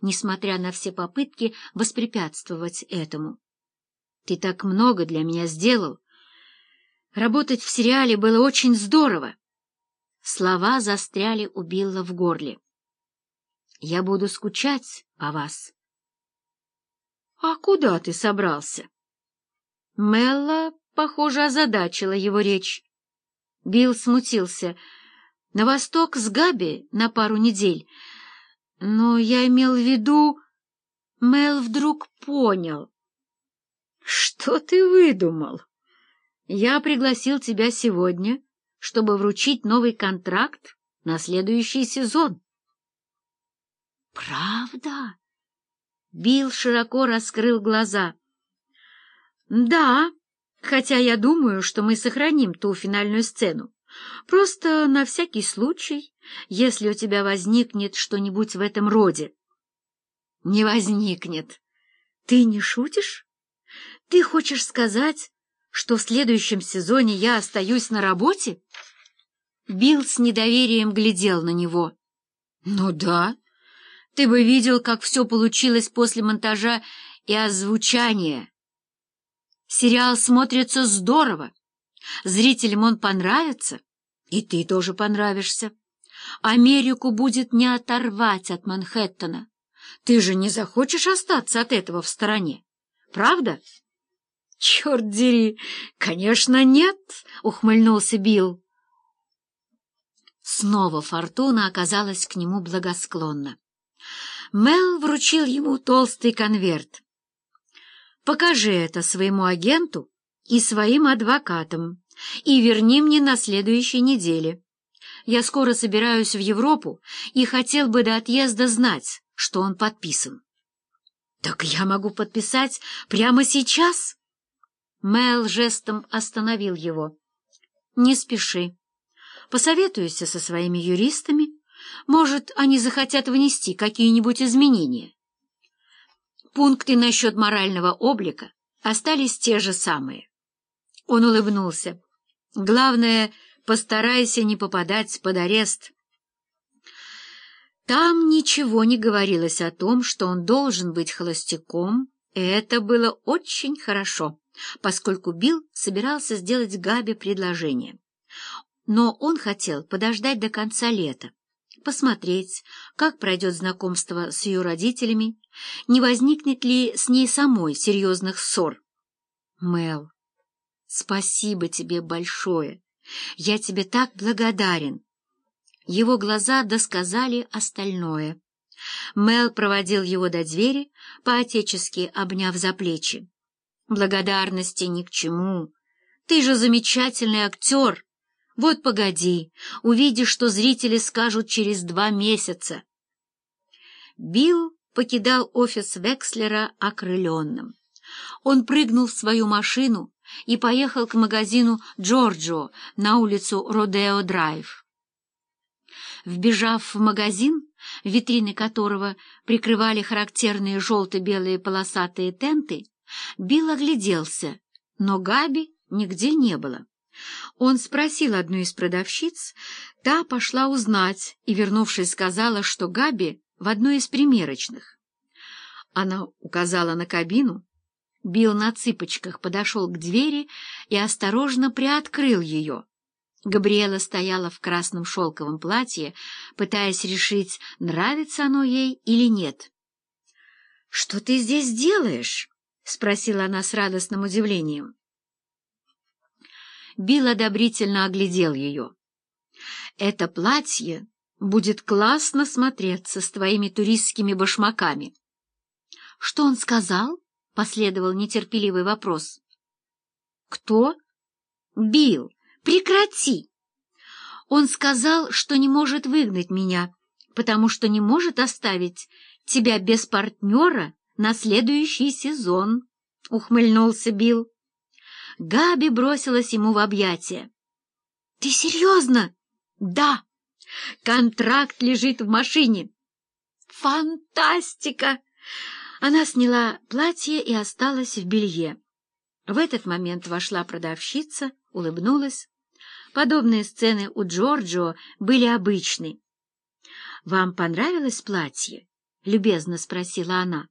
несмотря на все попытки воспрепятствовать этому. «Ты так много для меня сделал. Работать в сериале было очень здорово». Слова застряли у Билла в горле. «Я буду скучать по вас». «А куда ты собрался?» Мелла, похоже, озадачила его речь. Билл смутился. «На восток с Габи на пару недель. Но я имел в виду...» Мел вдруг понял. «Что ты выдумал? Я пригласил тебя сегодня, чтобы вручить новый контракт на следующий сезон». «Правда?» Билл широко раскрыл глаза. «Да, хотя я думаю, что мы сохраним ту финальную сцену. Просто на всякий случай, если у тебя возникнет что-нибудь в этом роде». «Не возникнет. Ты не шутишь? Ты хочешь сказать, что в следующем сезоне я остаюсь на работе?» Билл с недоверием глядел на него. «Ну да». Ты бы видел, как все получилось после монтажа и озвучания. Сериал смотрится здорово. Зрителям он понравится, и ты тоже понравишься. Америку будет не оторвать от Манхэттена. Ты же не захочешь остаться от этого в стороне, правда? — Черт дери! Конечно, нет! — ухмыльнулся Билл. Снова фортуна оказалась к нему благосклонна. Мел вручил ему толстый конверт. «Покажи это своему агенту и своим адвокатам и верни мне на следующей неделе. Я скоро собираюсь в Европу и хотел бы до отъезда знать, что он подписан». «Так я могу подписать прямо сейчас?» Мел жестом остановил его. «Не спеши. Посоветуйся со своими юристами» Может, они захотят внести какие-нибудь изменения. Пункты насчет морального облика остались те же самые. Он улыбнулся. Главное, постарайся не попадать под арест. Там ничего не говорилось о том, что он должен быть холостяком, и это было очень хорошо, поскольку Билл собирался сделать Габи предложение. Но он хотел подождать до конца лета, посмотреть, как пройдет знакомство с ее родителями, не возникнет ли с ней самой серьезных ссор. Мел, спасибо тебе большое. Я тебе так благодарен. Его глаза досказали остальное. Мел проводил его до двери, поотечески обняв за плечи. Благодарности ни к чему. Ты же замечательный актер. Вот погоди, увидишь, что зрители скажут через два месяца. Билл покидал офис Векслера окрыленным. Он прыгнул в свою машину и поехал к магазину Джорджо на улицу Родео-Драйв. Вбежав в магазин, витрины которого прикрывали характерные желто-белые полосатые тенты, Билл огляделся, но Габи нигде не было. Он спросил одну из продавщиц, та пошла узнать и, вернувшись, сказала, что Габи в одной из примерочных. Она указала на кабину, Билл на цыпочках подошел к двери и осторожно приоткрыл ее. Габриэла стояла в красном шелковом платье, пытаясь решить, нравится оно ей или нет. — Что ты здесь делаешь? — спросила она с радостным удивлением. Билл одобрительно оглядел ее. «Это платье будет классно смотреться с твоими туристскими башмаками». «Что он сказал?» — последовал нетерпеливый вопрос. «Кто?» «Билл, прекрати!» «Он сказал, что не может выгнать меня, потому что не может оставить тебя без партнера на следующий сезон», — ухмыльнулся Билл. Габи бросилась ему в объятия. — Ты серьезно? — Да. Контракт лежит в машине. — Фантастика! Она сняла платье и осталась в белье. В этот момент вошла продавщица, улыбнулась. Подобные сцены у Джорджо были обычны. — Вам понравилось платье? любезно спросила она.